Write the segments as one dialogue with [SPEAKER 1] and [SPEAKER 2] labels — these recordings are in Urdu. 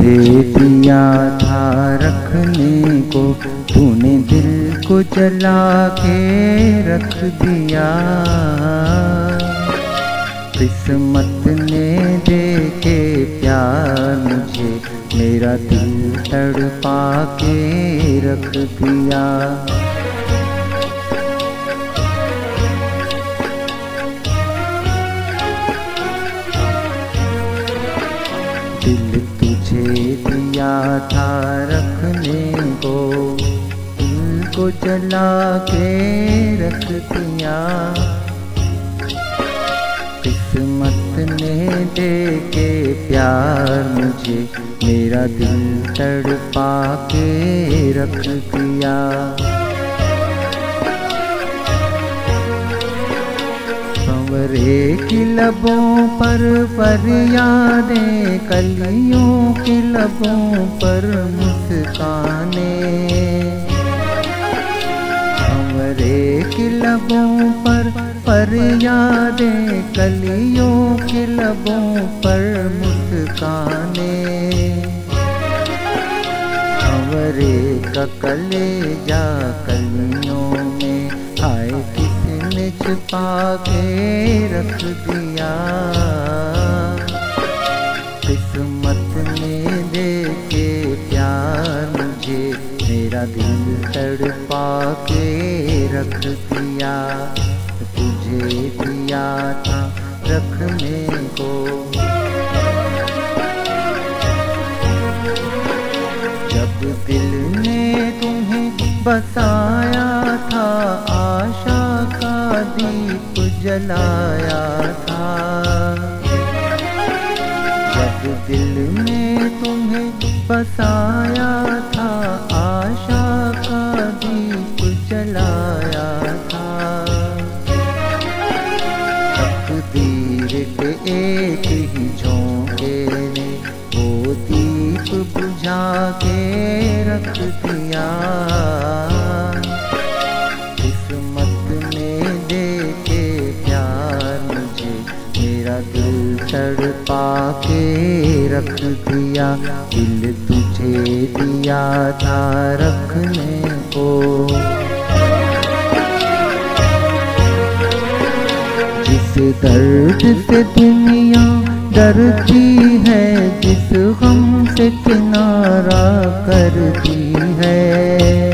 [SPEAKER 1] تجھے دیا تھا رکھنے کو تو نے دل کو جلا کے رکھ دیا قسمت نے دے کے پیار مجھے میرا دل تڑپا کے رکھ دیا دل تھا رکھنے کو۔ دل کو جلا کے رکھ دیا۔ قسمت نے دے کے پیار مجھے، میرا دل تڑپا کے رکھ دیا۔ کی لبوں پر فریادیں، کلیوں کی لبوں پر مسکانے۔ سنورے کی لبوں پر فریادیں، کلیوں کی لبوں پر مسکانے۔ سنورے کا کلے جا کلیوں میں آئے چھپا کے رکھ دیا۔ قسمت نے دے کے پیار مجھے، میرا دل تڑپا کے رکھ دیا۔ تجھے دیا تھا رکھنے کو۔ جب دل نے تمہیں بسایا تھا آشا دیپ جلایا تھا۔ جب دل نے تمہیں بسایا تھا، آشا کا دیپ جلایا تھا۔ تقدیر کے ایک ہی جھونکے نے وہ دیپ بجھا کے رکھ دیا۔ دل کے رکھ دیا دل تجھے دیا تھا رکھنے کو جس درد سے دنیا ڈرتی ہے جس غم سے کنارہ کرتی ہے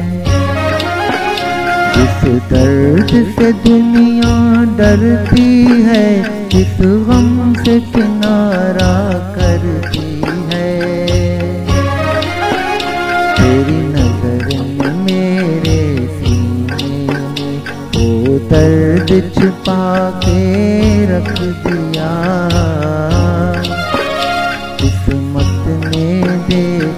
[SPEAKER 1] جس درد سے دنیا ڈرتی ہے جس غم سے کنارہ کرتی ہے؟ تیری نظر میرے سینے میں وہ درد چھپا کے رکھ دیا۔ قسمت نے دے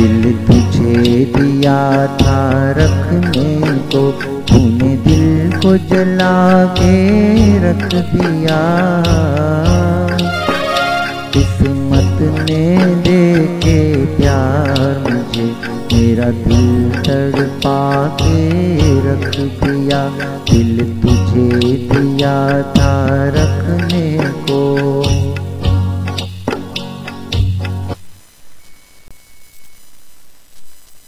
[SPEAKER 1] دل تجھے دیا تھا رکھنے کو تو نے دل کو جلا کے رکھ دیا قسمت نے دے کے پیار مجھے میرا دل تڑپا کے رکھ دیا دل تجھے دیا تھا رکھنے